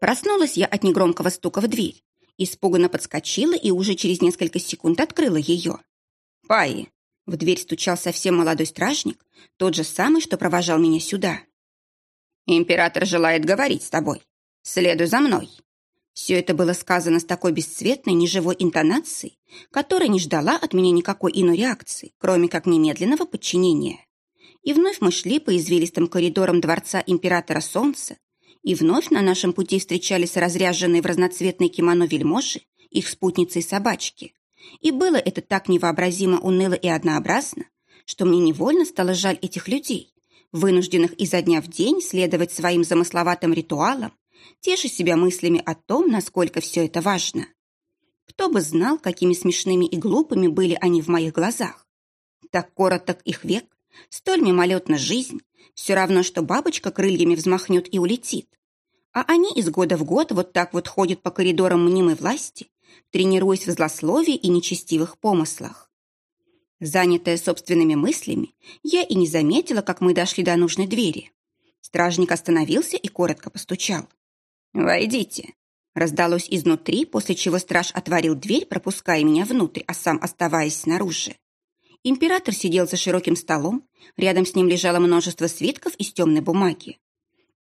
Проснулась я от негромкого стука в дверь. Испуганно подскочила и уже через несколько секунд открыла ее. «Паи!» В дверь стучал совсем молодой стражник, тот же самый, что провожал меня сюда. «Император желает говорить с тобой. Следуй за мной». Все это было сказано с такой бесцветной, неживой интонацией, которая не ждала от меня никакой иной реакции, кроме как немедленного подчинения. И вновь мы шли по извилистым коридорам дворца императора Солнца, и вновь на нашем пути встречались разряженные в разноцветные кимоно вельможи, их спутницы и собачки. И было это так невообразимо уныло и однообразно, что мне невольно стало жаль этих людей, вынужденных изо дня в день следовать своим замысловатым ритуалам, тешить себя мыслями о том, насколько все это важно. Кто бы знал, какими смешными и глупыми были они в моих глазах. Так короток их век, столь мимолетна жизнь, все равно, что бабочка крыльями взмахнет и улетит. А они из года в год вот так вот ходят по коридорам мнимой власти, тренируясь в злословии и нечестивых помыслах. Занятая собственными мыслями, я и не заметила, как мы дошли до нужной двери. Стражник остановился и коротко постучал. «Войдите», — раздалось изнутри, после чего страж отворил дверь, пропуская меня внутрь, а сам оставаясь снаружи. Император сидел за широким столом, рядом с ним лежало множество свитков из темной бумаги.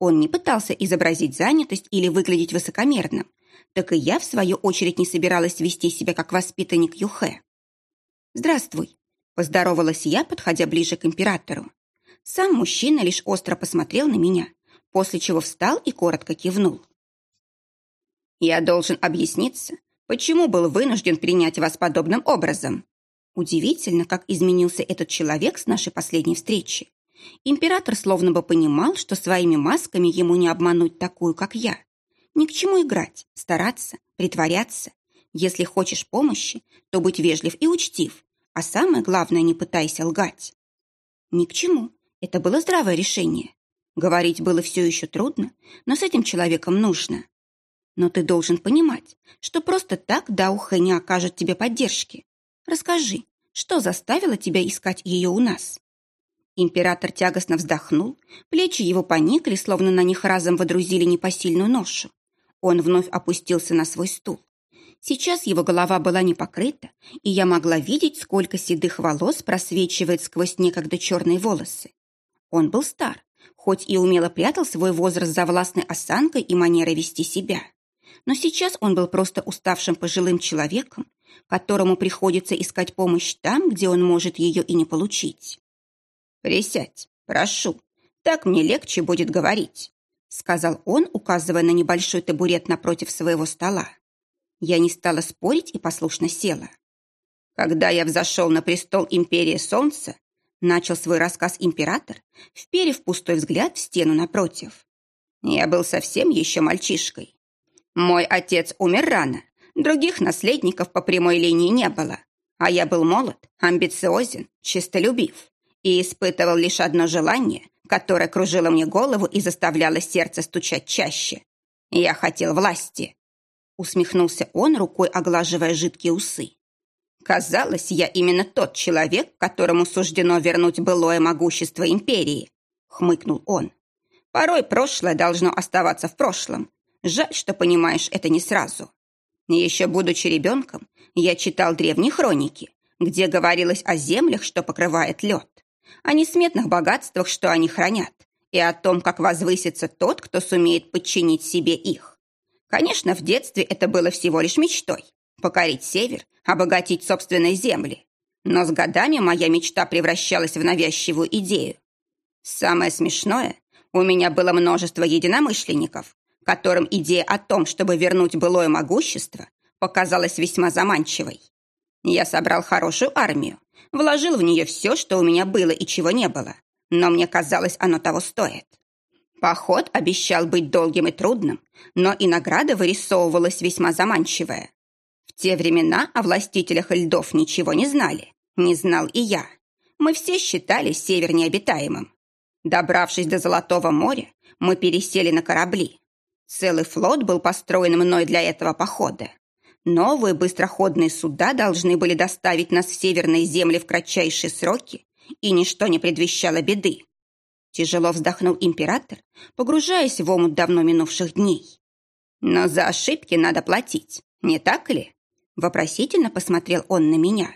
Он не пытался изобразить занятость или выглядеть высокомерным, так и я, в свою очередь, не собиралась вести себя как воспитанник Юхэ. «Здравствуй», — поздоровалась я, подходя ближе к императору. Сам мужчина лишь остро посмотрел на меня, после чего встал и коротко кивнул. «Я должен объясниться, почему был вынужден принять вас подобным образом». Удивительно, как изменился этот человек с нашей последней встречи. Император словно бы понимал, что своими масками ему не обмануть такую, как я. Ни к чему играть, стараться, притворяться. Если хочешь помощи, то быть вежлив и учтив, а самое главное, не пытайся лгать. Ни к чему. Это было здравое решение. Говорить было все еще трудно, но с этим человеком нужно. Но ты должен понимать, что просто так Даухэ не окажет тебе поддержки. Расскажи, что заставило тебя искать ее у нас?» Император тягостно вздохнул, плечи его поникли, словно на них разом водрузили непосильную ношу. Он вновь опустился на свой стул. Сейчас его голова была не покрыта, и я могла видеть, сколько седых волос просвечивает сквозь некогда черные волосы. Он был стар, хоть и умело прятал свой возраст за властной осанкой и манерой вести себя. Но сейчас он был просто уставшим пожилым человеком, которому приходится искать помощь там, где он может ее и не получить. «Присядь, прошу, так мне легче будет говорить», сказал он, указывая на небольшой табурет напротив своего стола. Я не стала спорить и послушно села. Когда я взошел на престол империи Солнца, начал свой рассказ император, вперев пустой взгляд в стену напротив. Я был совсем еще мальчишкой. Мой отец умер рано, других наследников по прямой линии не было, а я был молод, амбициозен, честолюбив и испытывал лишь одно желание, которое кружило мне голову и заставляло сердце стучать чаще. Я хотел власти. Усмехнулся он, рукой оглаживая жидкие усы. Казалось, я именно тот человек, которому суждено вернуть былое могущество империи, хмыкнул он. Порой прошлое должно оставаться в прошлом. Жаль, что понимаешь это не сразу. Еще будучи ребенком, я читал древние хроники, где говорилось о землях, что покрывает лед, о несметных богатствах, что они хранят, и о том, как возвысится тот, кто сумеет подчинить себе их. Конечно, в детстве это было всего лишь мечтой – покорить север, обогатить собственные земли. Но с годами моя мечта превращалась в навязчивую идею. Самое смешное – у меня было множество единомышленников, которым идея о том, чтобы вернуть былое могущество, показалась весьма заманчивой. Я собрал хорошую армию, вложил в нее все, что у меня было и чего не было, но мне казалось, оно того стоит. Поход обещал быть долгим и трудным, но и награда вырисовывалась весьма заманчивая. В те времена о властителях льдов ничего не знали, не знал и я. Мы все считали север необитаемым. Добравшись до Золотого моря, мы пересели на корабли, Целый флот был построен мной для этого похода. Новые быстроходные суда должны были доставить нас в северные земли в кратчайшие сроки, и ничто не предвещало беды. Тяжело вздохнул император, погружаясь в омут давно минувших дней. Но за ошибки надо платить, не так ли? Вопросительно посмотрел он на меня,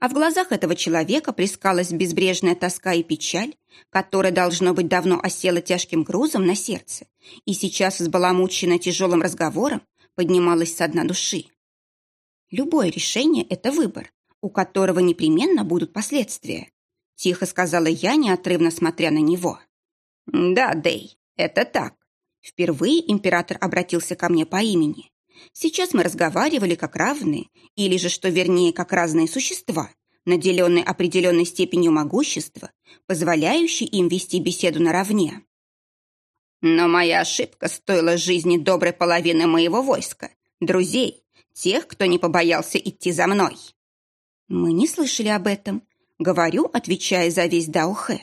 а в глазах этого человека плескалась безбрежная тоска и печаль, которая, должно быть, давно осела тяжким грузом на сердце и сейчас, взбаламученная тяжелым разговором, поднималась со дна души. Любое решение – это выбор, у которого непременно будут последствия. Тихо сказала я, неотрывно смотря на него. Да, Дэй, это так. Впервые император обратился ко мне по имени. Сейчас мы разговаривали как равные, или же, что вернее, как разные существа, наделенные определенной степенью могущества, позволяющей им вести беседу наравне. Но моя ошибка стоила жизни доброй половины моего войска, друзей, тех, кто не побоялся идти за мной. Мы не слышали об этом. Говорю, отвечая за весь Даухэ.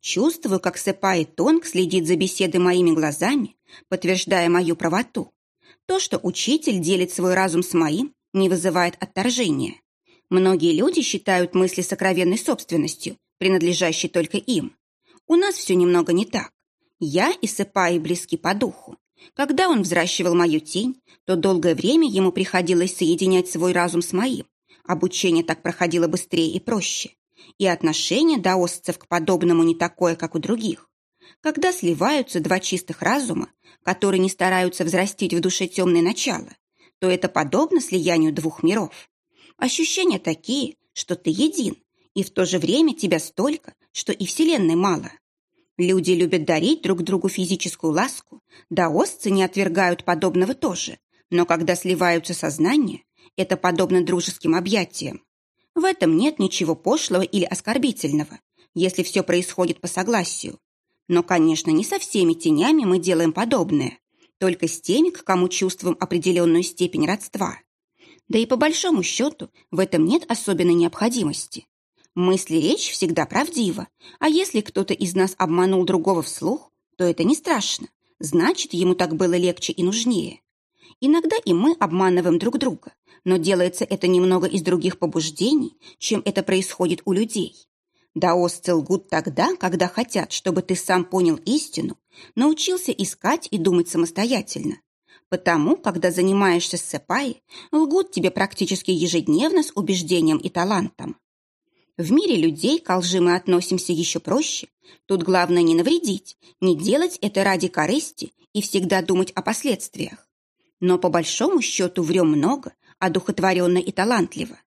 Чувствую, как Сэпа и Тонг следит за беседой моими глазами, подтверждая мою правоту. То, что учитель делит свой разум с моим, не вызывает отторжения. Многие люди считают мысли сокровенной собственностью, принадлежащей только им. У нас все немного не так. Я и Сэпаи близки по духу. Когда он взращивал мою тень, то долгое время ему приходилось соединять свой разум с моим, Обучение так проходило быстрее и проще. И отношение даосцев к подобному не такое, как у других. Когда сливаются два чистых разума, которые не стараются взрастить в душе темное начало, то это подобно слиянию двух миров. Ощущения такие, что ты един, и в то же время тебя столько, что и Вселенной мало. Люди любят дарить друг другу физическую ласку, даосцы не отвергают подобного тоже, но когда сливаются сознания, это подобно дружеским объятиям. В этом нет ничего пошлого или оскорбительного, если все происходит по согласию. Но, конечно, не со всеми тенями мы делаем подобное, только с теми, к кому чувствуем определенную степень родства. Да и по большому счету в этом нет особенной необходимости. Мысли речь всегда правдива, а если кто-то из нас обманул другого вслух, то это не страшно, значит, ему так было легче и нужнее. Иногда и мы обманываем друг друга, но делается это немного из других побуждений, чем это происходит у людей. Даосцы лгут тогда, когда хотят, чтобы ты сам понял истину, научился искать и думать самостоятельно. Потому, когда занимаешься сэпай, лгут тебе практически ежедневно с убеждением и талантом. В мире людей к лжи мы относимся еще проще. Тут главное не навредить, не делать это ради корысти и всегда думать о последствиях. Но по большому счету врем много, одухотворенно и талантливо.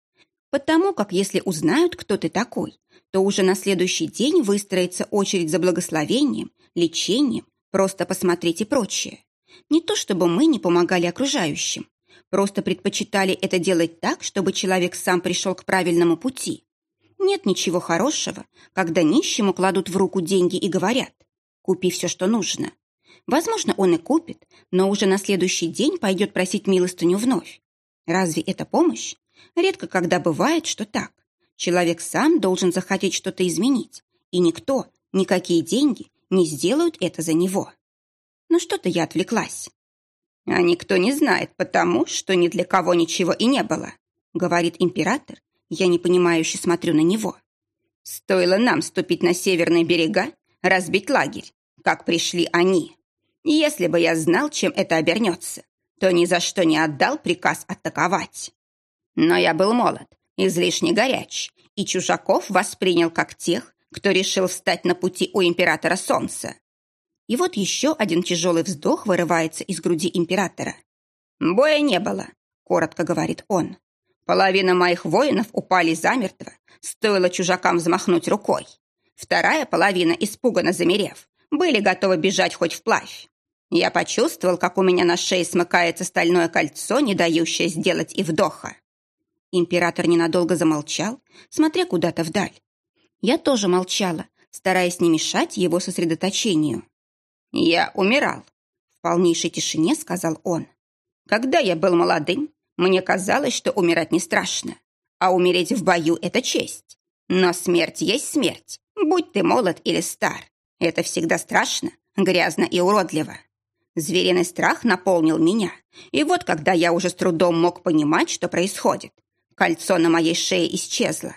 Потому как если узнают, кто ты такой, то уже на следующий день выстроится очередь за благословением, лечением, просто посмотреть и прочее. Не то чтобы мы не помогали окружающим, просто предпочитали это делать так, чтобы человек сам пришел к правильному пути. Нет ничего хорошего, когда нищему кладут в руку деньги и говорят «купи все, что нужно». Возможно, он и купит, но уже на следующий день пойдет просить милостыню вновь. Разве это помощь? Редко когда бывает, что так. Человек сам должен захотеть что-то изменить, и никто, никакие деньги не сделают это за него. Но что-то я отвлеклась. А никто не знает, потому что ни для кого ничего и не было, говорит император. Я непонимающе смотрю на него. Стоило нам ступить на северные берега, разбить лагерь, как пришли они. Если бы я знал, чем это обернется, то ни за что не отдал приказ атаковать. Но я был молод, излишне горяч, и чужаков воспринял как тех, кто решил встать на пути у императора солнца. И вот еще один тяжелый вздох вырывается из груди императора. «Боя не было», — коротко говорит он. «Половина моих воинов упали замертво, стоило чужакам взмахнуть рукой. Вторая половина, испуганно замерев, были готовы бежать хоть вплавь. Я почувствовал, как у меня на шее смыкается стальное кольцо, не дающее сделать и вдоха. Император ненадолго замолчал, смотря куда-то вдаль. Я тоже молчала, стараясь не мешать его сосредоточению. «Я умирал», — в полнейшей тишине сказал он. «Когда я был молодым, мне казалось, что умирать не страшно, а умереть в бою — это честь. Но смерть есть смерть, будь ты молод или стар. Это всегда страшно, грязно и уродливо. Звериный страх наполнил меня. И вот когда я уже с трудом мог понимать, что происходит, кольцо на моей шее исчезло.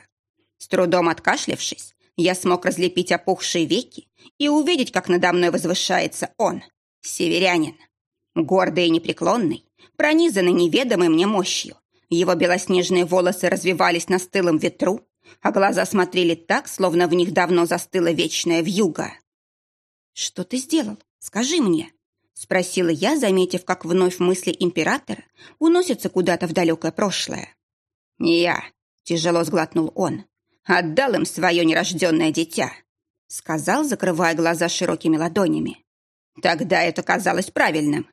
С трудом откашлявшись, я смог разлепить опухшие веки и увидеть, как надо мной возвышается он, северянин. Гордый и непреклонный, пронизанный неведомой мне мощью, его белоснежные волосы развивались на стылом ветру, а глаза смотрели так, словно в них давно застыла вечная вьюга. «Что ты сделал? Скажи мне!» — спросила я, заметив, как вновь мысли императора уносятся куда-то в далекое прошлое. «Я», — тяжело сглотнул он, — «отдал им свое нерожденное дитя», — сказал, закрывая глаза широкими ладонями. «Тогда это казалось правильным.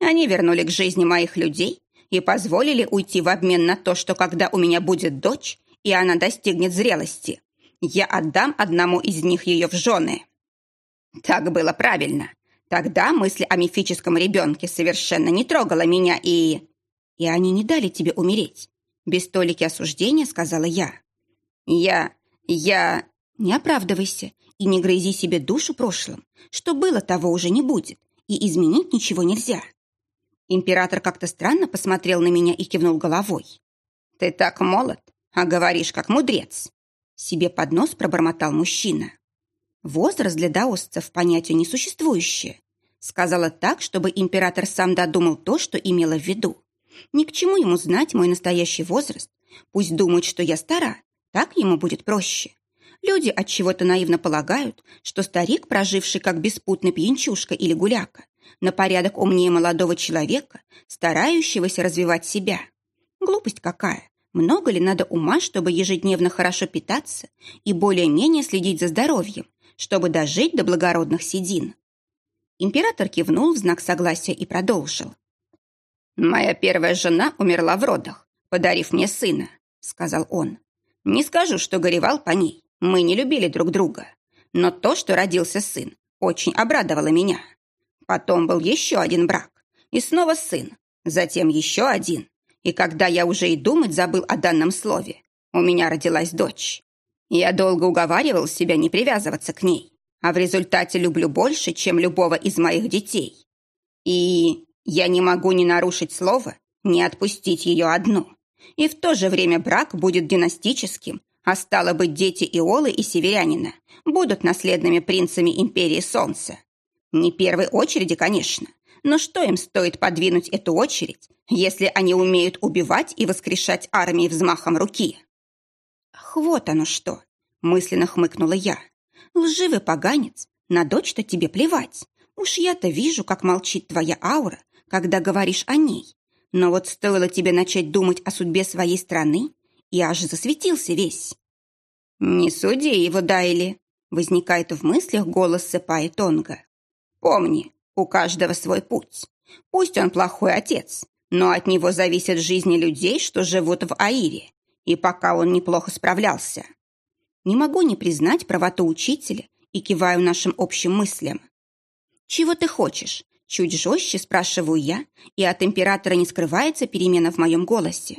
Они вернули к жизни моих людей и позволили уйти в обмен на то, что когда у меня будет дочь, и она достигнет зрелости, я отдам одному из них ее в жены. Так было правильно. Тогда мысль о мифическом ребенке совершенно не трогала меня, и... И они не дали тебе умереть. Без толики осуждения сказала я. Я... я... Не оправдывайся и не грызи себе душу прошлым. Что было, того уже не будет, и изменить ничего нельзя. Император как-то странно посмотрел на меня и кивнул головой. «Ты так молод, а говоришь, как мудрец!» Себе под нос пробормотал мужчина. «Возраст для даосцев понятие несуществующее», сказала так, чтобы император сам додумал то, что имела в виду. Ни к чему ему знать мой настоящий возраст. Пусть думает, что я стара, так ему будет проще. Люди от чего-то наивно полагают, что старик, проживший как беспутный пьянчушка или гуляка, на порядок умнее молодого человека, старающегося развивать себя. Глупость какая! Много ли надо ума, чтобы ежедневно хорошо питаться и более-менее следить за здоровьем, чтобы дожить до благородных седин? Император кивнул в знак согласия и продолжил. «Моя первая жена умерла в родах, подарив мне сына», — сказал он. «Не скажу, что горевал по ней. Мы не любили друг друга. Но то, что родился сын, очень обрадовало меня. Потом был еще один брак. И снова сын. Затем еще один. И когда я уже и думать забыл о данном слове, у меня родилась дочь. Я долго уговаривал себя не привязываться к ней, а в результате люблю больше, чем любого из моих детей. И я не могу ни нарушить слово, ни отпустить ее одну. И в то же время брак будет династическим, а стало быть, дети Иолы и Северянина будут наследными принцами Империи Солнца. Не первой очереди, конечно. Но что им стоит подвинуть эту очередь, если они умеют убивать и воскрешать армии взмахом руки? Ах, вот оно что! Мысленно хмыкнула я. Лживый поганец, на дочь-то тебе плевать. Уж я-то вижу, как молчит твоя аура, когда говоришь о ней. Но вот стоило тебе начать думать о судьбе своей страны, и аж засветился весь. «Не суди его, Дайли!» — возникает в мыслях голос Сэпа Тонга. Помни, у каждого свой путь. Пусть он плохой отец, но от него зависят жизни людей, что живут в Аире, и пока он неплохо справлялся. Не могу не признать правоту учителя и киваю нашим общим мыслям. «Чего ты хочешь?» Чуть жестче спрашиваю я, и от императора не скрывается перемена в моем голосе.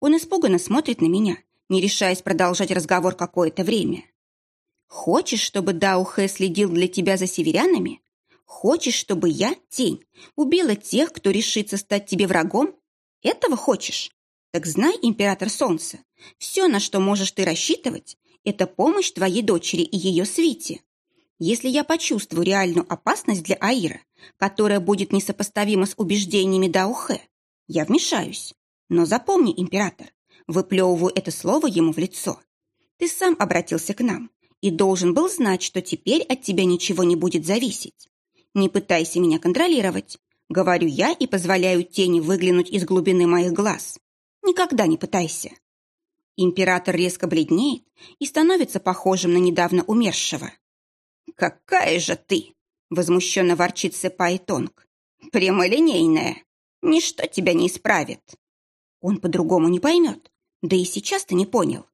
Он испуганно смотрит на меня, не решаясь продолжать разговор какое-то время. «Хочешь, чтобы Даухэ следил для тебя за северянами? Хочешь, чтобы я, тень, убила тех, кто решится стать тебе врагом? Этого хочешь? Так знай, император солнца, все, на что можешь ты рассчитывать, это помощь твоей дочери и ее свите. Если я почувствую реальную опасность для Аира, которая будет несопоставима с убеждениями Даухэ, я вмешаюсь. Но запомни, император, выплевываю это слово ему в лицо. Ты сам обратился к нам и должен был знать, что теперь от тебя ничего не будет зависеть. Не пытайся меня контролировать. Говорю я и позволяю тени выглянуть из глубины моих глаз. Никогда не пытайся. Император резко бледнеет и становится похожим на недавно умершего. «Какая же ты!» — возмущенно ворчит Сэпай Тонг. «Прямолинейная. Ничто тебя не исправит». Он по-другому не поймет. Да и сейчас ты не понял.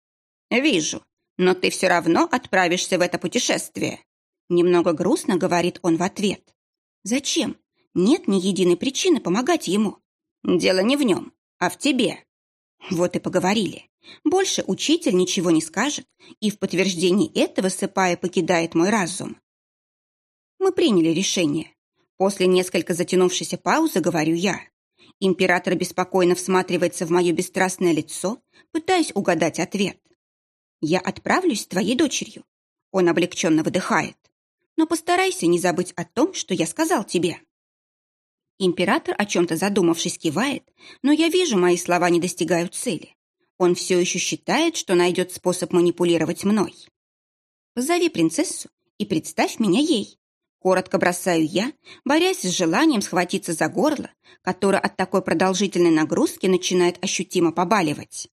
«Вижу, но ты все равно отправишься в это путешествие. Немного грустно говорит он в ответ. Зачем? Нет ни единой причины помогать ему. Дело не в нем, а в тебе. Вот и поговорили. Больше учитель ничего не скажет, и в подтверждении этого Сыпая покидает мой разум. Мы приняли решение. После несколько затянувшейся паузы говорю я. Император беспокойно всматривается в мое бесстрастное лицо, пытаясь угадать ответ. «Я отправлюсь с твоей дочерью». Он облегченно выдыхает но постарайся не забыть о том, что я сказал тебе». Император, о чем-то задумавшись, кивает, но я вижу, мои слова не достигают цели. Он все еще считает, что найдет способ манипулировать мной. Позови принцессу и представь меня ей. Коротко бросаю я, борясь с желанием схватиться за горло, которое от такой продолжительной нагрузки начинает ощутимо побаливать.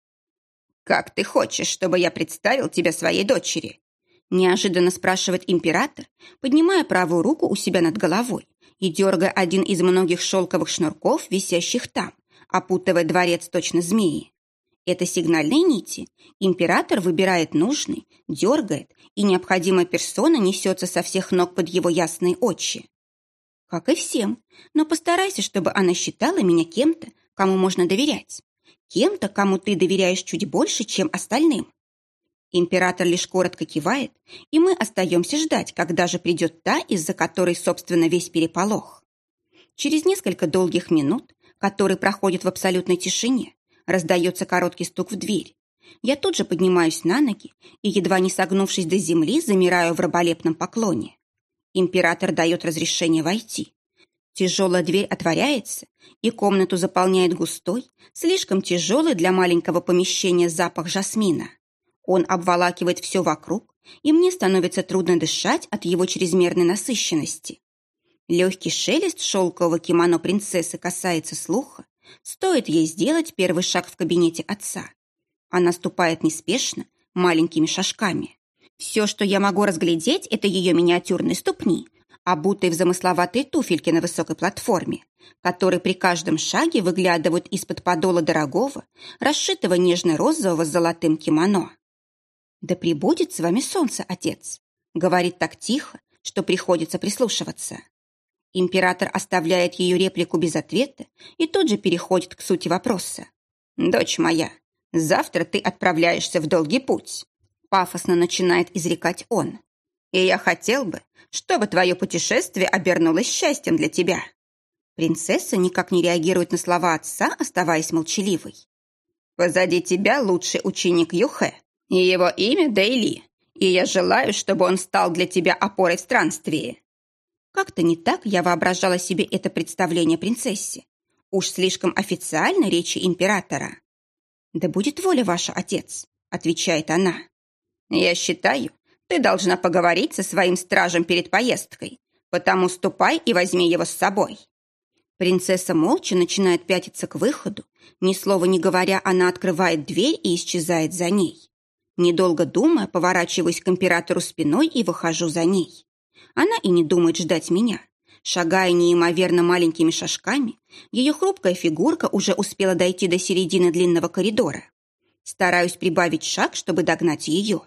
«Как ты хочешь, чтобы я представил тебя своей дочери?» Неожиданно спрашивает император, поднимая правую руку у себя над головой и дергая один из многих шелковых шнурков, висящих там, опутывая дворец точно змеи. Это сигнальные нити. Император выбирает нужный, дергает, и необходимая персона несется со всех ног под его ясные очи. Как и всем, но постарайся, чтобы она считала меня кем-то, кому можно доверять. Кем-то, кому ты доверяешь чуть больше, чем остальным. Император лишь коротко кивает, и мы остаемся ждать, когда же придет та, из-за которой, собственно, весь переполох. Через несколько долгих минут, которые проходят в абсолютной тишине, раздается короткий стук в дверь. Я тут же поднимаюсь на ноги и, едва не согнувшись до земли, замираю в раболепном поклоне. Император дает разрешение войти. Тяжелая дверь отворяется, и комнату заполняет густой, слишком тяжелый для маленького помещения запах жасмина. Он обволакивает все вокруг, и мне становится трудно дышать от его чрезмерной насыщенности. Легкий шелест шелкового кимоно принцессы касается слуха, Стоит ей сделать первый шаг в кабинете отца. Она ступает неспешно, маленькими шажками. Все, что я могу разглядеть, это ее миниатюрные ступни, обутые в замысловатые туфельки на высокой платформе, которые при каждом шаге выглядывают из-под подола дорогого, расшитого нежно-розового с золотым кимоно. «Да прибудет с вами солнце, отец», — говорит так тихо, что приходится прислушиваться. Император оставляет ее реплику без ответа и тут же переходит к сути вопроса. «Дочь моя, завтра ты отправляешься в долгий путь», пафосно начинает изрекать он. «И я хотел бы, чтобы твое путешествие обернулось счастьем для тебя». Принцесса никак не реагирует на слова отца, оставаясь молчаливой. «Позади тебя лучший ученик Юхе, и его имя Дейли, и я желаю, чтобы он стал для тебя опорой в странствии. Как-то не так я воображала себе это представление принцессе. Уж слишком официально речи императора. «Да будет воля ваша, отец», — отвечает она. «Я считаю, ты должна поговорить со своим стражем перед поездкой, потому ступай и возьми его с собой». Принцесса молча начинает пятиться к выходу. Ни слова не говоря, она открывает дверь и исчезает за ней. Недолго думая, поворачиваюсь к императору спиной и выхожу за ней. Она и не думает ждать меня. Шагая неимоверно маленькими шажками, ее хрупкая фигурка уже успела дойти до середины длинного коридора. Стараюсь прибавить шаг, чтобы догнать ее.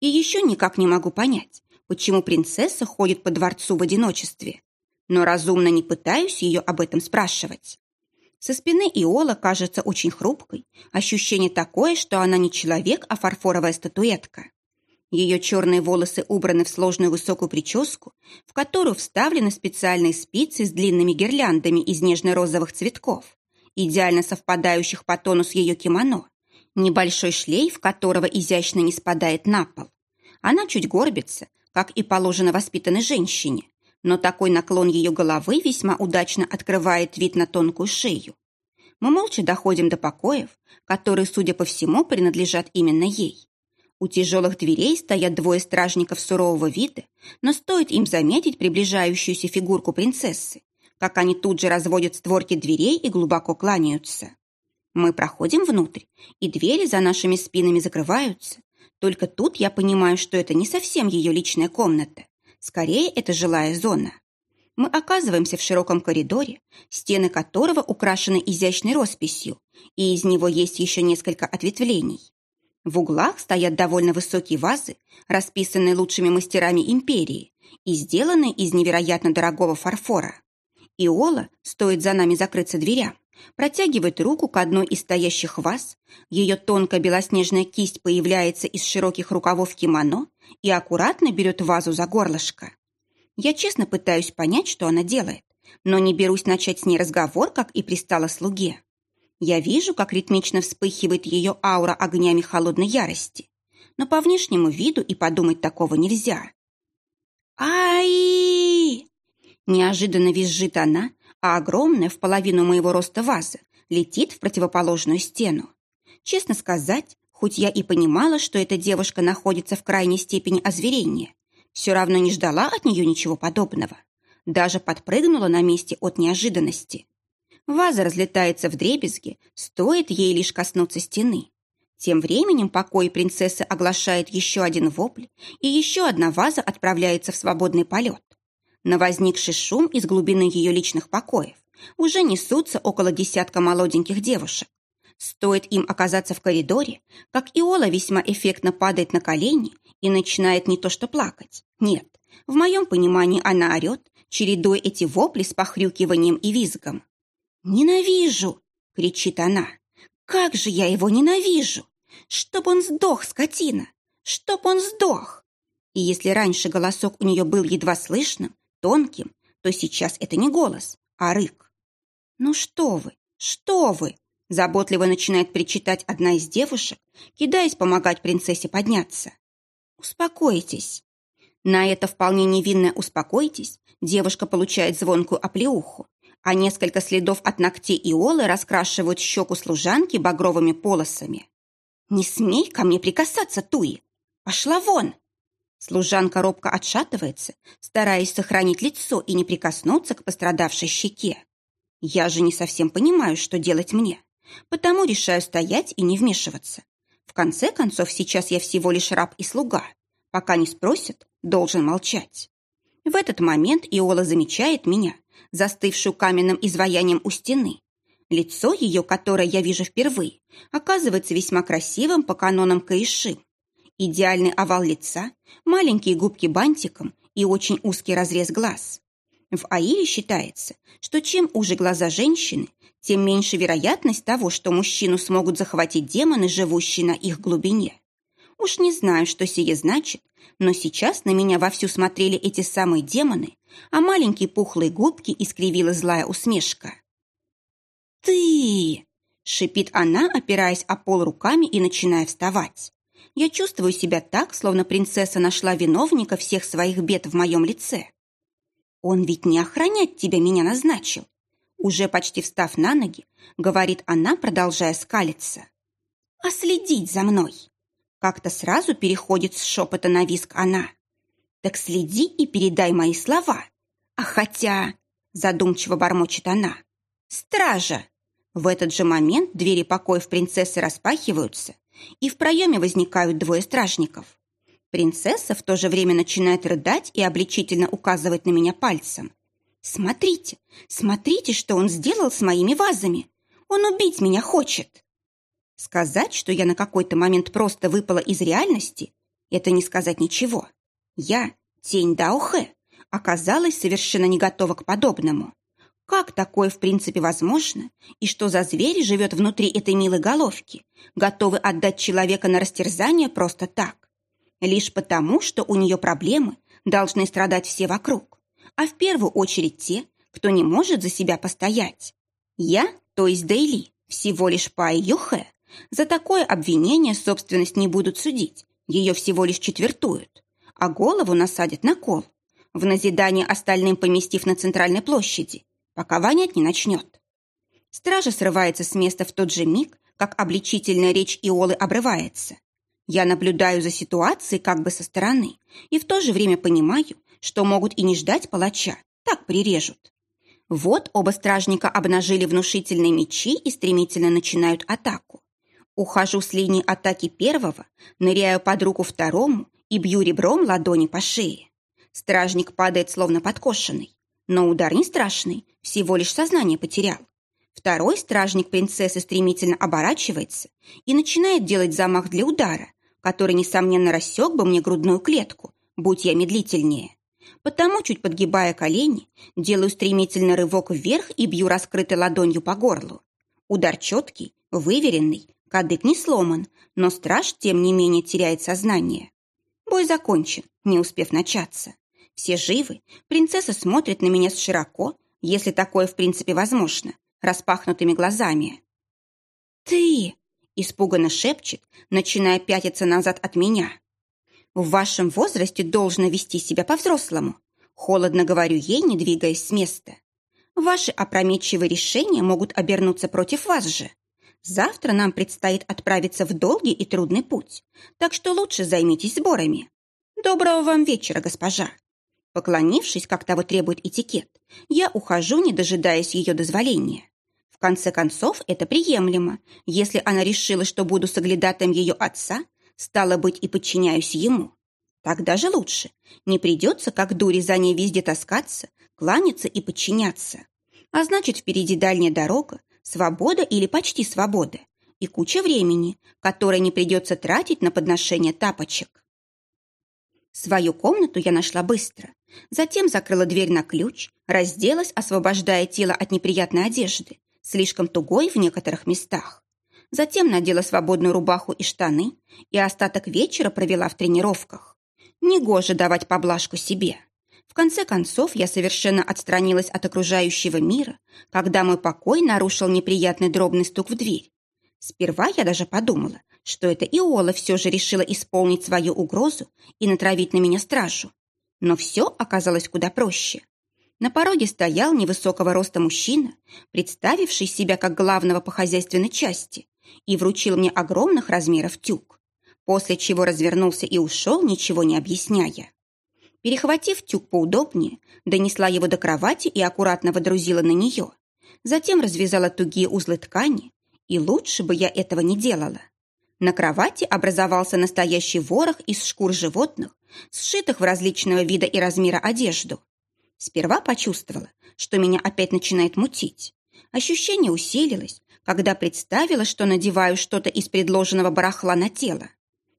И еще никак не могу понять, почему принцесса ходит по дворцу в одиночестве. Но разумно не пытаюсь ее об этом спрашивать. Со спины Иола кажется очень хрупкой. Ощущение такое, что она не человек, а фарфоровая статуэтка. Ее черные волосы убраны в сложную высокую прическу, в которую вставлены специальные спицы с длинными гирляндами из нежно-розовых цветков, идеально совпадающих по тону с ее кимоно, небольшой шлейф которого изящно не спадает на пол. Она чуть горбится, как и положено воспитанной женщине, но такой наклон ее головы весьма удачно открывает вид на тонкую шею. Мы молча доходим до покоев, которые, судя по всему, принадлежат именно ей. У тяжелых дверей стоят двое стражников сурового вида, но стоит им заметить приближающуюся фигурку принцессы, как они тут же разводят створки дверей и глубоко кланяются. Мы проходим внутрь, и двери за нашими спинами закрываются. Только тут я понимаю, что это не совсем ее личная комната. Скорее, это жилая зона. Мы оказываемся в широком коридоре, стены которого украшены изящной росписью, и из него есть еще несколько ответвлений. В углах стоят довольно высокие вазы, расписанные лучшими мастерами империи и сделанные из невероятно дорогого фарфора. Иола, стоит за нами закрыться дверям, протягивает руку к одной из стоящих ваз, ее тонкая белоснежная кисть появляется из широких рукавов кимоно и аккуратно берет вазу за горлышко. Я честно пытаюсь понять, что она делает, но не берусь начать с ней разговор, как и пристала слуге. Я вижу, как ритмично вспыхивает ее аура огнями холодной ярости. Но по внешнему виду и подумать такого нельзя. ай Неожиданно визжит она, а огромная в половину моего роста ваза летит в противоположную стену. Честно сказать, хоть я и понимала, что эта девушка находится в крайней степени озверения, все равно не ждала от нее ничего подобного. Даже подпрыгнула на месте от неожиданности. Ваза разлетается в дребезги, стоит ей лишь коснуться стены. Тем временем покой принцессы оглашает еще один вопль, и еще одна ваза отправляется в свободный полет. На возникший шум из глубины ее личных покоев уже несутся около десятка молоденьких девушек. Стоит им оказаться в коридоре, как Иола весьма эффектно падает на колени и начинает не то что плакать. Нет, в моем понимании она орет, чередуя эти вопли с похрюкиванием и визгом. «Ненавижу!» — кричит она. «Как же я его ненавижу! Чтоб он сдох, скотина! Чтоб он сдох!» И если раньше голосок у нее был едва слышным, тонким, то сейчас это не голос, а рык. «Ну что вы, что вы!» Заботливо начинает причитать одна из девушек, кидаясь помогать принцессе подняться. «Успокойтесь». На это вполне невинное «успокойтесь» девушка получает звонкую оплеуху, а несколько следов от ногтей Иолы раскрашивают щеку служанки багровыми полосами. «Не смей ко мне прикасаться, Туи! Пошла вон!» Служанка робко отшатывается, стараясь сохранить лицо и не прикоснуться к пострадавшей щеке. Я же не совсем понимаю, что делать мне, потому решаю стоять и не вмешиваться. В конце концов, сейчас я всего лишь раб и слуга. Пока не спросят, должен молчать. В этот момент Иола замечает меня, застывшую каменным изваянием у стены. Лицо ее, которое я вижу впервые, оказывается весьма красивым по канонам Каиши. Идеальный овал лица, маленькие губки бантиком и очень узкий разрез глаз. В Аиле считается, что чем уже глаза женщины, тем меньше вероятность того, что мужчину смогут захватить демоны, живущие на их глубине. Уж не знаю, что сие значит, но сейчас на меня вовсю смотрели эти самые демоны, а маленькие пухлые губки искривила злая усмешка. «Ты!» — шипит она, опираясь о пол руками и начиная вставать. Я чувствую себя так, словно принцесса нашла виновника всех своих бед в моем лице. Он ведь не охранять тебя меня назначил. Уже почти встав на ноги, говорит она, продолжая скалиться. А следить за мной. Как-то сразу переходит с шепота на виск она. Так следи и передай мои слова. А хотя... Задумчиво бормочет она. Стража! В этот же момент двери покоев принцессы распахиваются, и в проеме возникают двое стражников. Принцесса в то же время начинает рыдать и обличительно указывать на меня пальцем. «Смотрите, смотрите, что он сделал с моими вазами! Он убить меня хочет!» Сказать, что я на какой-то момент просто выпала из реальности, это не сказать ничего. Я, тень Даухэ, оказалась совершенно не готова к подобному. Как такое в принципе возможно? И что за зверь живет внутри этой милой головки, готовый отдать человека на растерзание просто так? Лишь потому, что у нее проблемы, должны страдать все вокруг. А в первую очередь те, кто не может за себя постоять. Я, то есть Дейли, всего лишь Пай Юхэ. За такое обвинение собственность не будут судить, ее всего лишь четвертуют, а голову насадят на кол, в назидание остальным поместив на центральной площади, пока вонять не начнет. Стража срывается с места в тот же миг, как обличительная речь Иолы обрывается. Я наблюдаю за ситуацией как бы со стороны и в то же время понимаю, что могут и не ждать палача, так прирежут. Вот оба стражника обнажили внушительные мечи и стремительно начинают атаку. Ухожу с линии атаки первого, ныряю под руку второму и бью ребром ладони по шее. Стражник падает словно подкошенный. Но удар не страшный, всего лишь сознание потерял. Второй стражник принцессы стремительно оборачивается и начинает делать замах для удара, который, несомненно, рассек бы мне грудную клетку, будь я медлительнее. Потому, чуть подгибая колени, делаю стремительный рывок вверх и бью раскрытой ладонью по горлу. Удар четкий, выверенный, кадык не сломан, но страж, тем не менее, теряет сознание. Бой закончен, не успев начаться. Все живы, принцесса смотрит на меня с широко, если такое в принципе возможно, распахнутыми глазами. «Ты!» – испуганно шепчет, начиная пятиться назад от меня. «В вашем возрасте должно вести себя по-взрослому», – холодно говорю ей, не двигаясь с места. Ваши опрометчивые решения могут обернуться против вас же. Завтра нам предстоит отправиться в долгий и трудный путь, так что лучше займитесь сборами. Доброго вам вечера, госпожа. Поклонившись, как того требует этикет, я ухожу, не дожидаясь ее дозволения. В конце концов, это приемлемо. Если она решила, что буду соглядатаем ее отца, стало быть, и подчиняюсь ему. Так даже лучше. Не придется, как дури, за ней везде таскаться, кланяться и подчиняться. А значит, впереди дальняя дорога, свобода или почти свобода, и куча времени, которое не придется тратить на подношение тапочек. Свою комнату я нашла быстро. Затем закрыла дверь на ключ, разделась, освобождая тело от неприятной одежды, слишком тугой в некоторых местах. Затем надела свободную рубаху и штаны и остаток вечера провела в тренировках. Негоже давать поблажку себе. В конце концов, я совершенно отстранилась от окружающего мира, когда мой покой нарушил неприятный дробный стук в дверь. Сперва я даже подумала, что это Иола все же решила исполнить свою угрозу и натравить на меня стражу. Но все оказалось куда проще. На пороге стоял невысокого роста мужчина, представивший себя как главного по хозяйственной части, и вручил мне огромных размеров тюк после чего развернулся и ушел, ничего не объясняя. Перехватив тюк поудобнее, донесла его до кровати и аккуратно водрузила на нее. Затем развязала тугие узлы ткани, и лучше бы я этого не делала. На кровати образовался настоящий ворох из шкур животных, сшитых в различного вида и размера одежду. Сперва почувствовала, что меня опять начинает мутить. Ощущение усилилось, когда представила, что надеваю что-то из предложенного барахла на тело.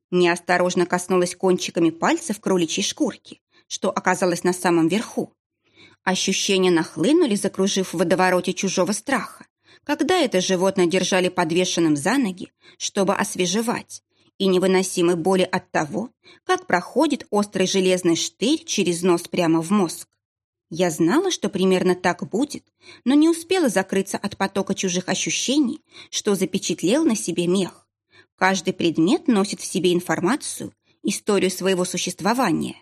Неосторожно коснулась кончиками пальцев кроличьей шкурки, что оказалось на самом верху. Ощущения нахлынули, закружив в водовороте чужого страха, когда это животное держали подвешенным за ноги, чтобы освежевать, и невыносимой боли от того, как проходит острый железный штырь через нос прямо в мозг. Я знала, что примерно так будет, но не успела закрыться от потока чужих ощущений, что запечатлел на себе мех. Каждый предмет носит в себе информацию, историю своего существования.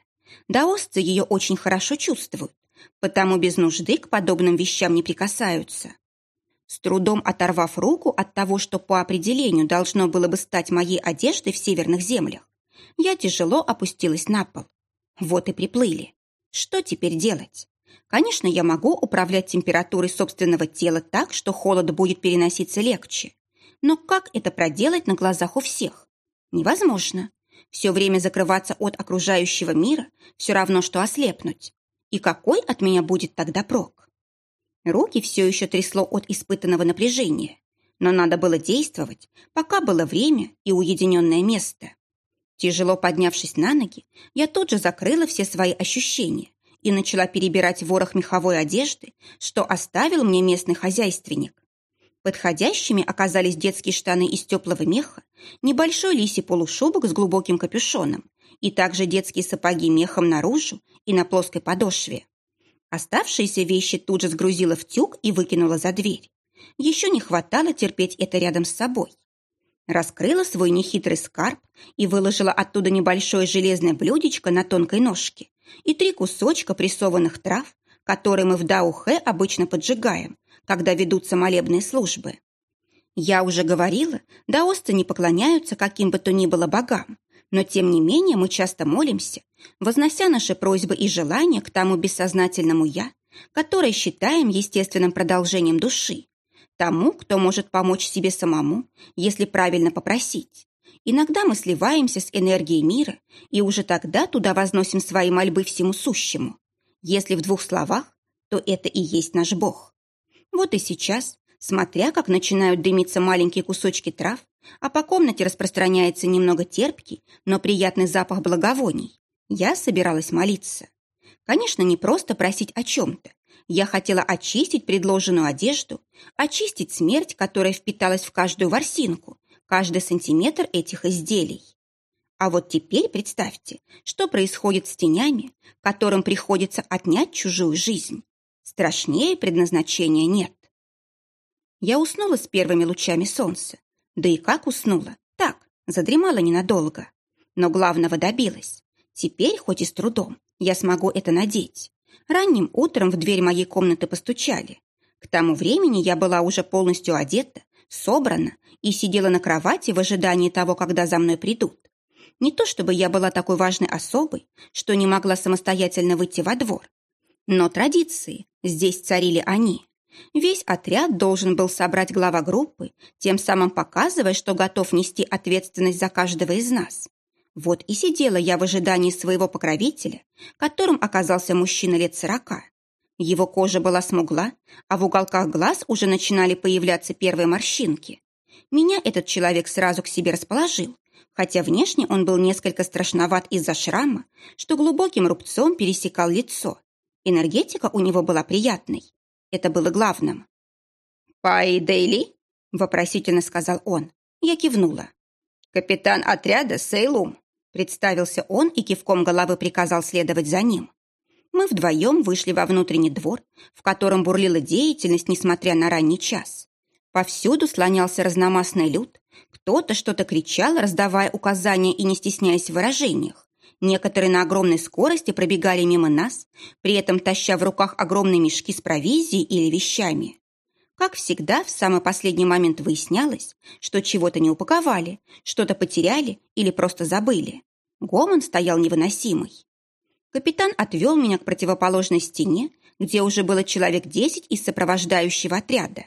Даосцы ее очень хорошо чувствуют, потому без нужды к подобным вещам не прикасаются. С трудом оторвав руку от того, что по определению должно было бы стать моей одеждой в северных землях, я тяжело опустилась на пол. Вот и приплыли. Что теперь делать? Конечно, я могу управлять температурой собственного тела так, что холод будет переноситься легче. Но как это проделать на глазах у всех? Невозможно. Все время закрываться от окружающего мира все равно, что ослепнуть. И какой от меня будет тогда прок? Руки все еще трясло от испытанного напряжения, но надо было действовать, пока было время и уединенное место. Тяжело поднявшись на ноги, я тут же закрыла все свои ощущения и начала перебирать ворох меховой одежды, что оставил мне местный хозяйственник. Подходящими оказались детские штаны из теплого меха, небольшой лисий полушубок с глубоким капюшоном и также детские сапоги мехом наружу и на плоской подошве. Оставшиеся вещи тут же сгрузила в тюк и выкинула за дверь. Еще не хватало терпеть это рядом с собой. Раскрыла свой нехитрый скарб и выложила оттуда небольшое железное блюдечко на тонкой ножке и три кусочка прессованных трав, которые мы в Даухе обычно поджигаем, когда ведутся молебные службы. Я уже говорила, даосцы не поклоняются каким бы то ни было богам, но тем не менее мы часто молимся, вознося наши просьбы и желания к тому бессознательному «я», которое считаем естественным продолжением души, тому, кто может помочь себе самому, если правильно попросить. Иногда мы сливаемся с энергией мира и уже тогда туда возносим свои мольбы всему сущему. Если в двух словах, то это и есть наш Бог. Вот и сейчас, смотря как начинают дымиться маленькие кусочки трав, а по комнате распространяется немного терпкий, но приятный запах благовоний, я собиралась молиться. Конечно, не просто просить о чем-то. Я хотела очистить предложенную одежду, очистить смерть, которая впиталась в каждую ворсинку, каждый сантиметр этих изделий. А вот теперь представьте, что происходит с тенями, которым приходится отнять чужую жизнь. Страшнее предназначения нет. Я уснула с первыми лучами солнца. Да и как уснула? Так, задремала ненадолго. Но главного добилась. Теперь, хоть и с трудом, я смогу это надеть. Ранним утром в дверь моей комнаты постучали. К тому времени я была уже полностью одета, собрана и сидела на кровати в ожидании того, когда за мной придут. Не то чтобы я была такой важной особой, что не могла самостоятельно выйти во двор. Но традиции, здесь царили они. Весь отряд должен был собрать глава группы, тем самым показывая, что готов нести ответственность за каждого из нас. Вот и сидела я в ожидании своего покровителя, которым оказался мужчина лет сорока. Его кожа была смугла, а в уголках глаз уже начинали появляться первые морщинки. Меня этот человек сразу к себе расположил, хотя внешне он был несколько страшноват из-за шрама, что глубоким рубцом пересекал лицо. Энергетика у него была приятной. Это было главным. «Пай Дейли?» – вопросительно сказал он. Я кивнула. «Капитан отряда Сейлум», – представился он и кивком головы приказал следовать за ним. Мы вдвоем вышли во внутренний двор, в котором бурлила деятельность, несмотря на ранний час. Повсюду слонялся разномастный люд, кто-то что-то кричал, раздавая указания и не стесняясь в выражениях. Некоторые на огромной скорости пробегали мимо нас, при этом таща в руках огромные мешки с провизией или вещами. Как всегда, в самый последний момент выяснялось, что чего-то не упаковали, что-то потеряли или просто забыли. Гомон стоял невыносимый. Капитан отвел меня к противоположной стене, где уже было человек десять из сопровождающего отряда.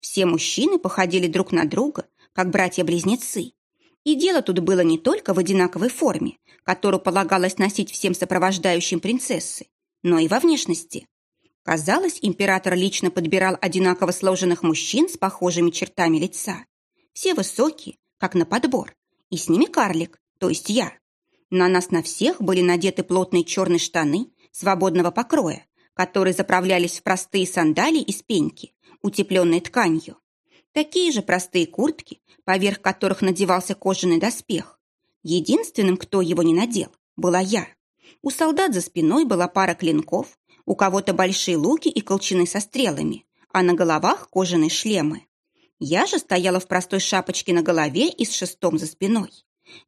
Все мужчины походили друг на друга, как братья-близнецы, и дело тут было не только в одинаковой форме, которую полагалось носить всем сопровождающим принцессы, но и во внешности. Казалось, император лично подбирал одинаково сложенных мужчин с похожими чертами лица. Все высокие, как на подбор, и с ними карлик, то есть я. На нас на всех были надеты плотные черные штаны свободного покроя, которые заправлялись в простые сандалии из пеньки, утепленные тканью. Такие же простые куртки, поверх которых надевался кожаный доспех. Единственным, кто его не надел, была я. У солдат за спиной была пара клинков, у кого-то большие луки и колчаны со стрелами, а на головах кожаные шлемы. Я же стояла в простой шапочке на голове и с шестом за спиной.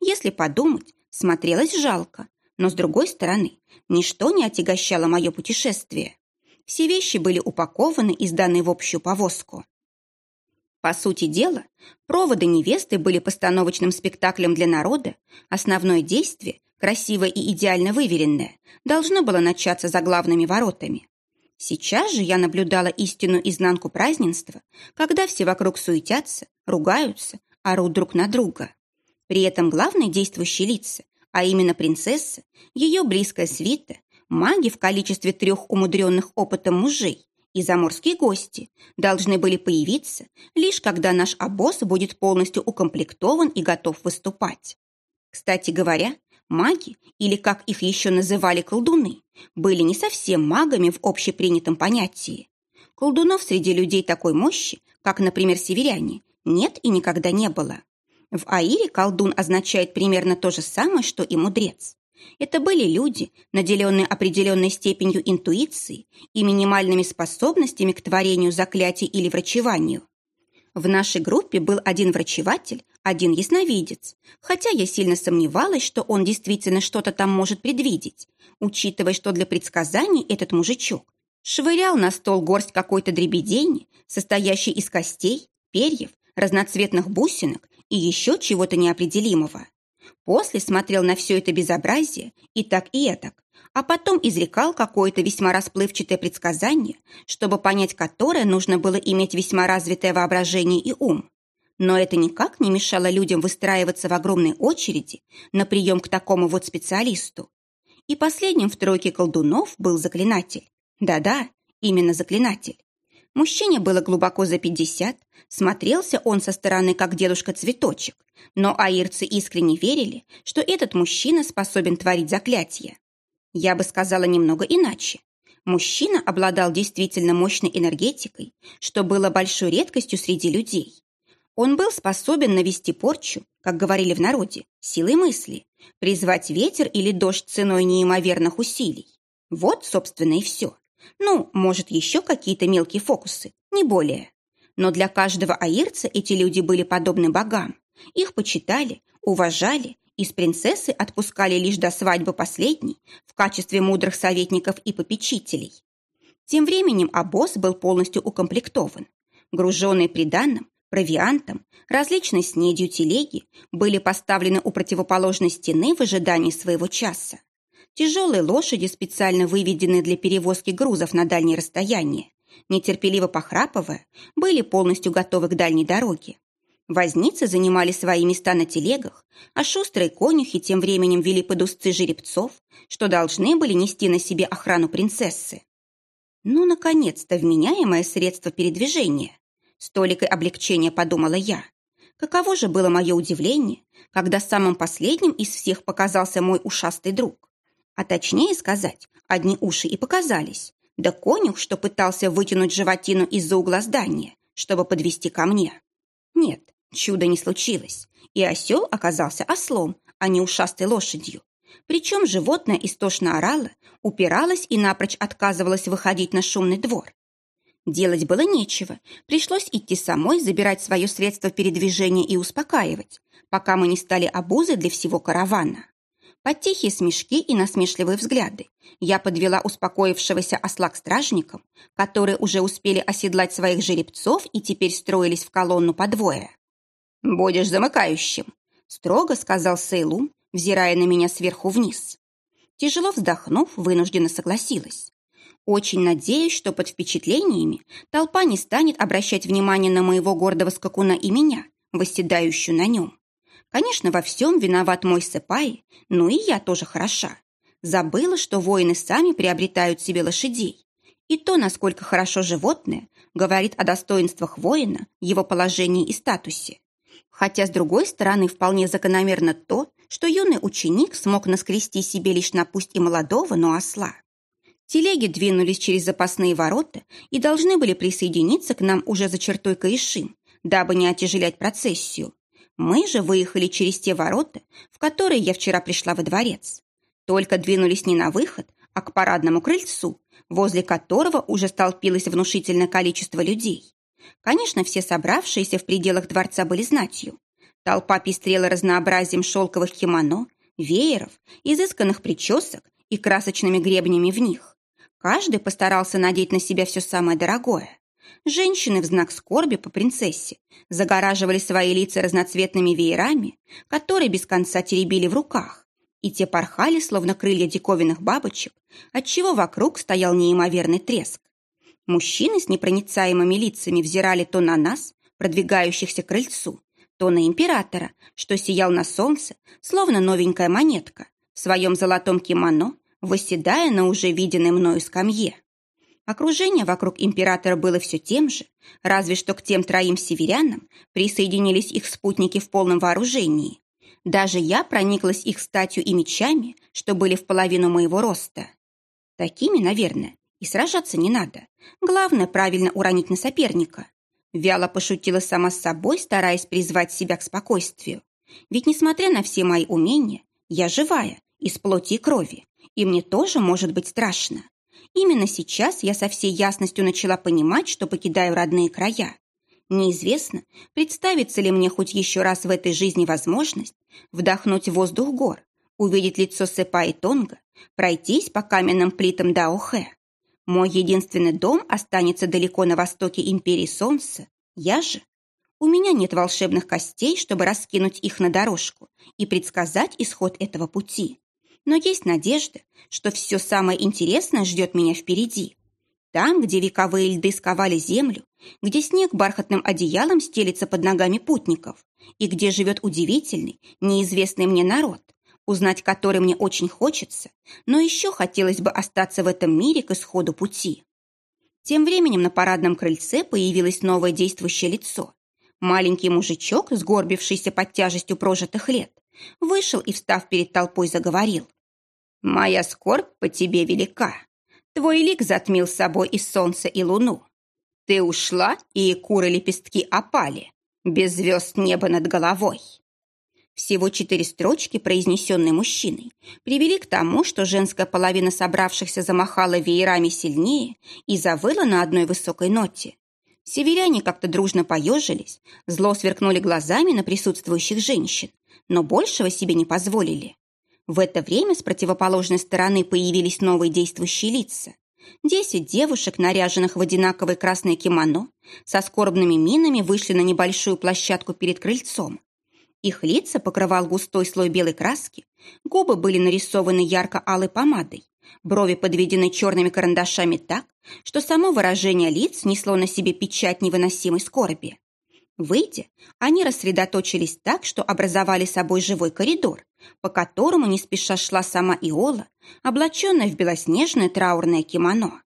Если подумать, смотрелось жалко, но, с другой стороны, ничто не отягощало мое путешествие. Все вещи были упакованы и сданы в общую повозку. По сути дела, проводы невесты были постановочным спектаклем для народа. Основное действие, красивое и идеально выверенное, должно было начаться за главными воротами. Сейчас же я наблюдала истинную изнанку празднества, когда все вокруг суетятся, ругаются, орут друг на друга. При этом главные действующие лица, а именно принцесса, ее близкая свита, маги в количестве трех умудренных опытом мужей, и заморские гости должны были появиться лишь когда наш обоз будет полностью укомплектован и готов выступать. Кстати говоря, маги, или как их еще называли колдуны, были не совсем магами в общепринятом понятии. Колдунов среди людей такой мощи, как, например, северяне, нет и никогда не было. В Аире колдун означает примерно то же самое, что и мудрец. Это были люди, наделенные определенной степенью интуиции и минимальными способностями к творению заклятий или врачеванию. В нашей группе был один врачеватель, один ясновидец, хотя я сильно сомневалась, что он действительно что-то там может предвидеть, учитывая, что для предсказаний этот мужичок швырял на стол горсть какой-то дребедени, состоящей из костей, перьев, разноцветных бусинок и еще чего-то неопределимого. После смотрел на все это безобразие и так и этак, а потом изрекал какое-то весьма расплывчатое предсказание, чтобы понять которое нужно было иметь весьма развитое воображение и ум. Но это никак не мешало людям выстраиваться в огромной очереди на прием к такому вот специалисту. И последним в тройке колдунов был заклинатель. Да-да, именно заклинатель. Мужчине было глубоко за пятьдесят, смотрелся он со стороны как дедушка-цветочек, но аирцы искренне верили, что этот мужчина способен творить заклятия. Я бы сказала немного иначе. Мужчина обладал действительно мощной энергетикой, что было большой редкостью среди людей. Он был способен навести порчу, как говорили в народе, силой мысли, призвать ветер или дождь ценой неимоверных усилий. Вот, собственно, и все. Ну, может, еще какие-то мелкие фокусы, не более. Но для каждого аирца эти люди были подобны богам. Их почитали, уважали, из принцессы отпускали лишь до свадьбы последней в качестве мудрых советников и попечителей. Тем временем обоз был полностью укомплектован. Груженные приданным, провиантом, различной снедью телеги были поставлены у противоположной стены в ожидании своего часа. Тяжелые лошади, специально выведенные для перевозки грузов на дальние расстояния, нетерпеливо похрапывая, были полностью готовы к дальней дороге. Возницы занимали свои места на телегах, а шустрые конюхи тем временем вели под узцы жеребцов, что должны были нести на себе охрану принцессы. Ну, наконец-то, вменяемое средство передвижения. С толикой облегчения подумала я. Каково же было мое удивление, когда самым последним из всех показался мой ушастый друг. А точнее сказать, одни уши и показались. Да конюх, что пытался вытянуть животину из-за угла здания, чтобы подвести ко мне. Нет, Чудо не случилось, и осел оказался ослом, а не ушастой лошадью. Причем животное истошно орало, упиралось и напрочь отказывалось выходить на шумный двор. Делать было нечего, пришлось идти самой, забирать свое средство передвижения и успокаивать, пока мы не стали обузой для всего каравана. Под тихие смешки и насмешливые взгляды я подвела успокоившегося осла к стражникам, которые уже успели оседлать своих жеребцов и теперь строились в колонну по двое. «Будешь замыкающим», — строго сказал Сейлум, взирая на меня сверху вниз. Тяжело вздохнув, вынужденно согласилась. Очень надеюсь, что под впечатлениями толпа не станет обращать внимание на моего гордого скакуна и меня, восседающую на нем. Конечно, во всем виноват мой сыпай, но и я тоже хороша. Забыла, что воины сами приобретают себе лошадей. И то, насколько хорошо животное, говорит о достоинствах воина, его положении и статусе. Хотя, с другой стороны, вполне закономерно то, что юный ученик смог наскрести себе лишь на пусть и молодого, но осла. Телеги двинулись через запасные ворота и должны были присоединиться к нам уже за чертой Каишим, дабы не отяжелять процессию. Мы же выехали через те ворота, в которые я вчера пришла во дворец. Только двинулись не на выход, а к парадному крыльцу, возле которого уже столпилось внушительное количество людей. Конечно, все собравшиеся в пределах дворца были знатью. Толпа пестрела разнообразием шелковых кимоно, вееров, изысканных причесок и красочными гребнями в них. Каждый постарался надеть на себя все самое дорогое. Женщины в знак скорби по принцессе загораживали свои лица разноцветными веерами, которые без конца теребили в руках, и те порхали, словно крылья диковинных бабочек, отчего вокруг стоял неимоверный треск. Мужчины с непроницаемыми лицами взирали то на нас, продвигающихся к крыльцу, то на императора, что сиял на солнце, словно новенькая монетка, в своем золотом кимоно, восседая на уже виденной мною скамье. Окружение вокруг императора было все тем же, разве что к тем троим северянам присоединились их спутники в полном вооружении. Даже я прониклась их статью и мечами, что были в половину моего роста. Такими, наверное, и сражаться не надо. Главное правильно уронить на соперника. Вяло пошутила сама с собой, стараясь призвать себя к спокойствию. Ведь, несмотря на все мои умения, я живая, из плоти и крови, и мне тоже может быть страшно. Именно сейчас я со всей ясностью начала понимать, что покидаю родные края. Неизвестно, представится ли мне хоть еще раз в этой жизни возможность вдохнуть воздух гор, увидеть лицо Сепа и Тонга, пройтись по каменным плитам Даохэ. Мой единственный дом останется далеко на востоке Империи Солнца. Я же. У меня нет волшебных костей, чтобы раскинуть их на дорожку и предсказать исход этого пути. Но есть надежда, что все самое интересное ждет меня впереди. Там, где вековые льды сковали землю, где снег бархатным одеялом стелится под ногами путников и где живет удивительный, неизвестный мне народ, узнать который мне очень хочется, но еще хотелось бы остаться в этом мире к исходу пути. Тем временем на парадном крыльце появилось новое действующее лицо. Маленький мужичок, сгорбившийся под тяжестью прожитых лет, вышел и, встав перед толпой, заговорил. «Моя скорбь по тебе велика. Твой лик затмил собой и солнце, и луну. Ты ушла, и куры лепестки опали. Без звезд небо над головой. Всего четыре строчки, произнесенные мужчиной, привели к тому, что женская половина собравшихся замахала веерами сильнее и завыла на одной высокой ноте. Северяне как-то дружно поежились, зло сверкнули глазами на присутствующих женщин, но большего себе не позволили. В это время с противоположной стороны появились новые действующие лица. десять девушек, наряженных в одинаковые красные кимоно, со скорбными минами вышли на небольшую площадку перед крыльцом. Их лица покрывал густой слой белой краски, губы были нарисованы ярко-алой помадой, брови подведены черными карандашами так, что само выражение лиц несло на себе печать невыносимой скорби. Выйдя, они рассредоточились так, что образовали собой живой коридор, по которому не спеша шла сама Иола, облаченная в белоснежное траурное кимоно.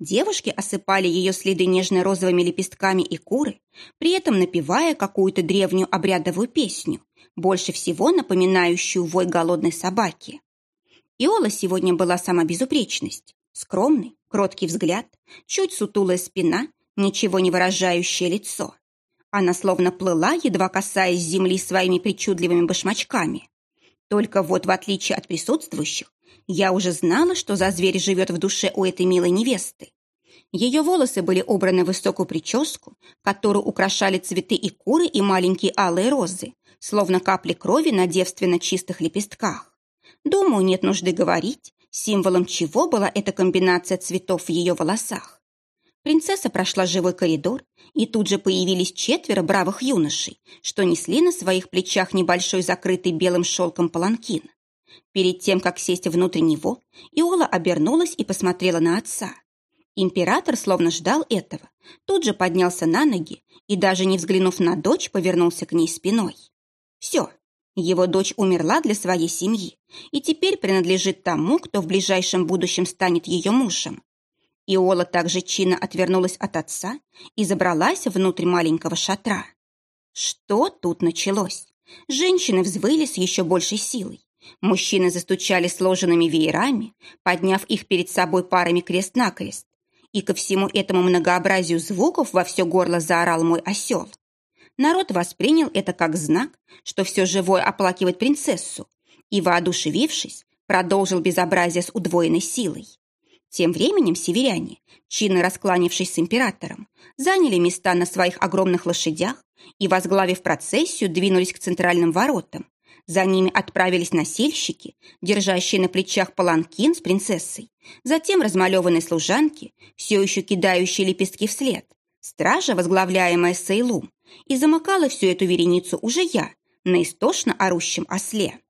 Девушки осыпали ее следы нежно-розовыми лепестками и куры, при этом напевая какую-то древнюю обрядовую песню, больше всего напоминающую вой голодной собаки. Иола сегодня была сама безупречность. Скромный, кроткий взгляд, чуть сутулая спина, ничего не выражающее лицо. Она словно плыла, едва касаясь земли своими причудливыми башмачками. Только вот, в отличие от присутствующих, я уже знала, что за зверь живет в душе у этой милой невесты. Ее волосы были убраны в высокую прическу, которую украшали цветы и куры и маленькие алые розы, словно капли крови на девственно чистых лепестках. Думаю, нет нужды говорить, символом чего была эта комбинация цветов в ее волосах. Принцесса прошла живой коридор, и тут же появились четверо бравых юношей, что несли на своих плечах небольшой закрытый белым шелком паланкин. Перед тем, как сесть внутрь него, Иола обернулась и посмотрела на отца. Император словно ждал этого, тут же поднялся на ноги и, даже не взглянув на дочь, повернулся к ней спиной. Все, его дочь умерла для своей семьи и теперь принадлежит тому, кто в ближайшем будущем станет ее мужем. Иола также чинно отвернулась от отца и забралась внутрь маленького шатра. Что тут началось? Женщины взвыли с еще большей силой. Мужчины застучали сложенными веерами, подняв их перед собой парами крест-накрест. И ко всему этому многообразию звуков во все горло заорал мой осел. Народ воспринял это как знак, что все живое оплакивает принцессу, и, воодушевившись, продолжил безобразие с удвоенной силой. Тем временем северяне, чинно раскланившись с императором, заняли места на своих огромных лошадях и, возглавив процессию, двинулись к центральным воротам. За ними отправились носильщики, держащие на плечах паланкин с принцессой, затем размалеванные служанки, все еще кидающие лепестки вслед, стража, возглавляемая Сейлум, и замыкала всю эту вереницу уже я, на истошно орущем осле.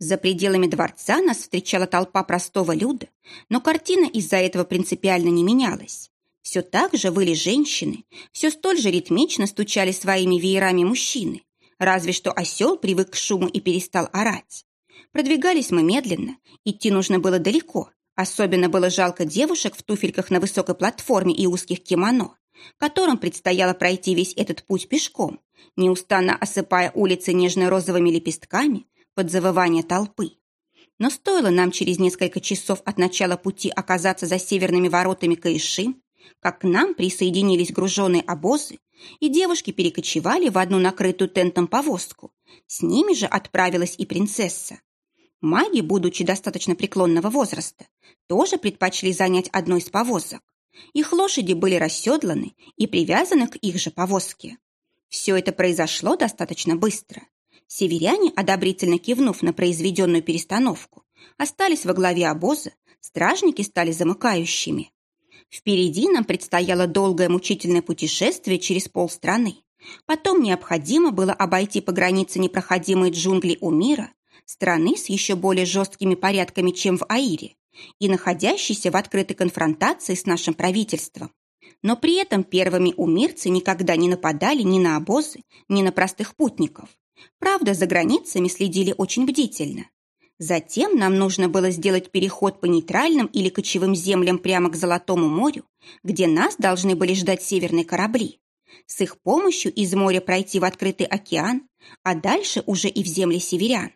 За пределами дворца нас встречала толпа простого люда, но картина из-за этого принципиально не менялась. Все так же выли женщины, все столь же ритмично стучали своими веерами мужчины, разве что осел привык к шуму и перестал орать. Продвигались мы медленно, идти нужно было далеко, особенно было жалко девушек в туфельках на высокой платформе и узких кимоно, которым предстояло пройти весь этот путь пешком, неустанно осыпая улицы нежно-розовыми лепестками, под завывание толпы. Но стоило нам через несколько часов от начала пути оказаться за северными воротами Каиши, как к нам присоединились груженные обозы, и девушки перекочевали в одну накрытую тентом повозку. С ними же отправилась и принцесса. Маги, будучи достаточно преклонного возраста, тоже предпочли занять одну из повозок. Их лошади были расседланы и привязаны к их же повозке. Все это произошло достаточно быстро. Северяне, одобрительно кивнув на произведенную перестановку, остались во главе обоза, стражники стали замыкающими. Впереди нам предстояло долгое мучительное путешествие через полстраны. Потом необходимо было обойти по границе непроходимые джунгли у мира, страны с еще более жесткими порядками, чем в Аире, и находящейся в открытой конфронтации с нашим правительством. Но при этом первыми умирцы никогда не нападали ни на обозы, ни на простых путников. Правда, за границами следили очень бдительно. Затем нам нужно было сделать переход по нейтральным или кочевым землям прямо к Золотому морю, где нас должны были ждать северные корабли. С их помощью из моря пройти в открытый океан, а дальше уже и в земли северян.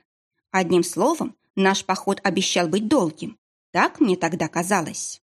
Одним словом, наш поход обещал быть долгим. Так мне тогда казалось.